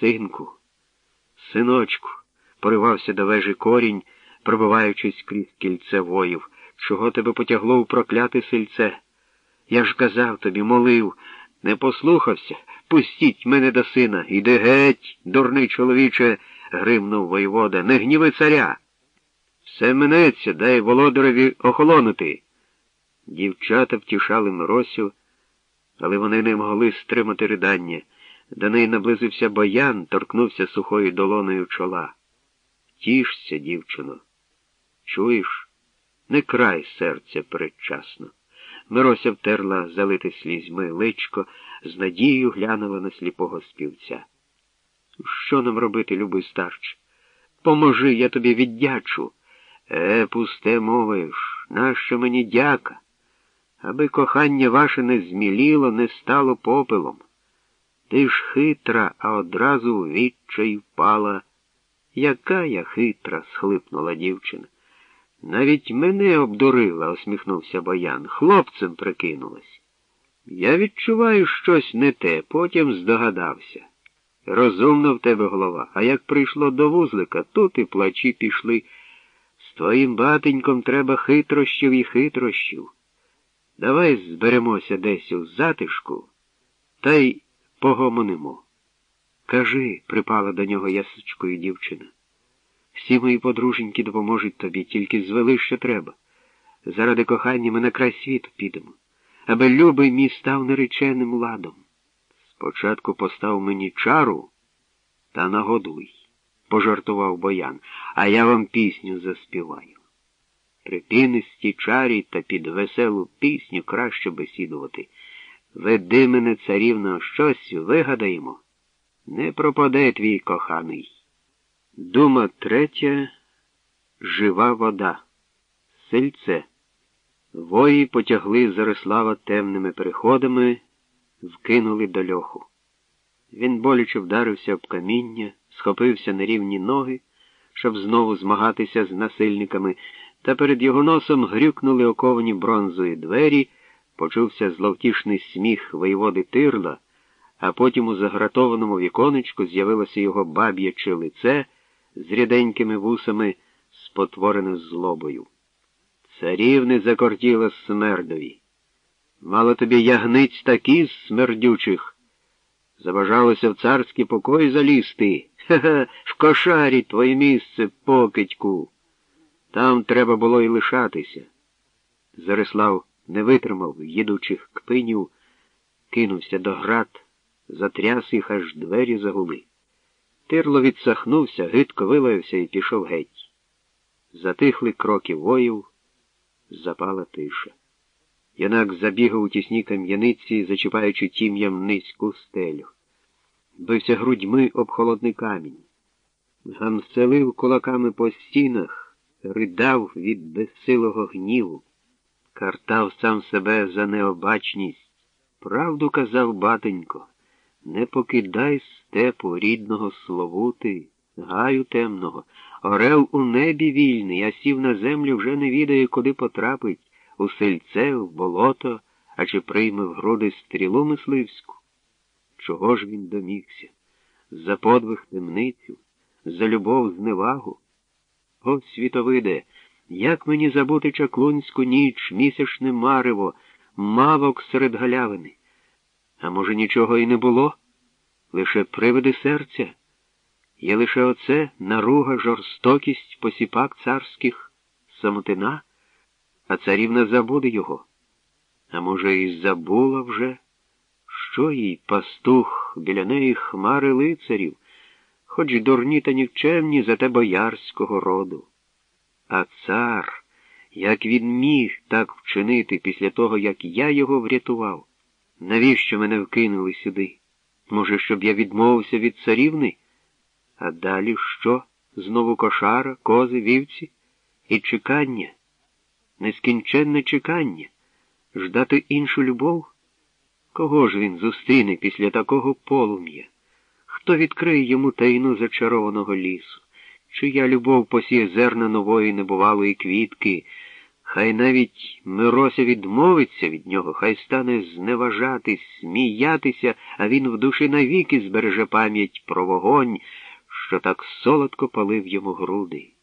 Синку, синочку, поривався до вежі корінь, пробиваючись крізь кільце воїв. Чого тебе потягло у прокляте сельце? Я ж казав тобі, молив, не послухався. Пустіть мене до сина. Іди геть, дурний чоловіче, гримнув воєвода. Не гніви царя. Все минеться, дай володареві охолонути. Дівчата втішали Миросю, але вони не могли стримати ридання. До неї наблизився боян, торкнувся сухою долоною чола. Тішся, дівчино. Чуєш? Не край серця передчасно. Мирося втерла залите слізьми личко, з надією глянула на сліпого співця. Що нам робити, любий старч? Поможи, я тобі віддячу. Е, пусте мовиш, нащо мені дяка? Аби кохання ваше не зміліло, не стало попелом. Ти ж хитра, а одразу в відчай впала. Яка я хитра, схлипнула дівчина. Навіть мене обдурила, усміхнувся Боян. Хлопцем прикинулась. Я відчуваю щось не те, потім здогадався. Розумно в тебе голова, а як прийшло до вузлика, тут і плачі пішли. З твоїм батеньком треба хитрощів і хитрощів. Давай зберемося десь у затишку та й погомонимо. Кажи, припала до нього ясочкою дівчина. Всі мої подруженьки допоможуть тобі, тільки звели, що треба. Заради кохання ми на край світу підемо, аби любий мій став нареченим ладом. Спочатку постав мені чару та нагодуй, пожартував боян, а я вам пісню заспіваю. При пінисті чарі та під веселу пісню краще бесідувати. Веди мене, царівно, щось вигадаємо. Не пропаде твій коханий. Дума третя жива вода. Сельце. Вої потягли Зарислава темними переходами, вкинули до льоху. Він боляче вдарився об каміння, схопився на рівні ноги, щоб знову змагатися з насильниками, та перед його носом грюкнули оковані бронзою двері, почувся зловтішний сміх воєводи тирла, а потім у загратованому віконечку з'явилося його баб'яче лице з ріденькими вусами, спотворене злобою. Царівни закортіла смердові. Мало тобі ягниць такі з смердючих. Забажалося в царські покої залізти. Хе-хе, в кошарі твоє місце, покидьку. Там треба було й лишатися. Зарислав не витримав їдучих кпинів, кинувся до град, затряс їх, аж двері загули. Тирло відсахнувся, гидко вилаявся і пішов геть. Затихли кроки воїв, запала тиша. Янак забігав у тісній кам'яниці, зачіпаючи тім'ям низьку стелю. Бився грудьми об холодний камінь. Гамселив кулаками по стінах, ридав від безсилого гніву, картав сам себе за необачність. Правду казав батенько. Не покидай степу рідного Словути, гаю темного, орел у небі вільний, а сів на землю вже не відає, куди потрапить, у сельце, в болото, а чи прийме в груди стрілу мисливську. Чого ж він домігся? За подвиг темницю, за любов зневагу? О, світовиде, як мені забути чаклунську ніч, місячне марево, мавок серед галявини? А може, нічого і не було? Лише привиди серця. Є лише оце наруга, жорстокість посіпак царських, самотина, а царівна забуде його. А може, і забула вже, що їй пастух біля неї хмари лицарів, хоч дурні та нікчемні за те боярського роду. А цар, як він міг так вчинити після того, як я його врятував? Навіщо мене вкинули сюди? Може, щоб я відмовився від царівни? А далі що? Знову кошара, кози, вівці і чекання, нескінченне чекання, ждати іншу любов? Кого ж він зустріне після такого полум'я? Хто відкриє йому тайну зачарованого лісу? Чия любов посіє зерна нової небувалої квітки? Хай навіть Мирося відмовиться від нього, хай стане зневажати, сміятися, а він в душі навіки збереже пам'ять про вогонь, що так солодко палив йому груди.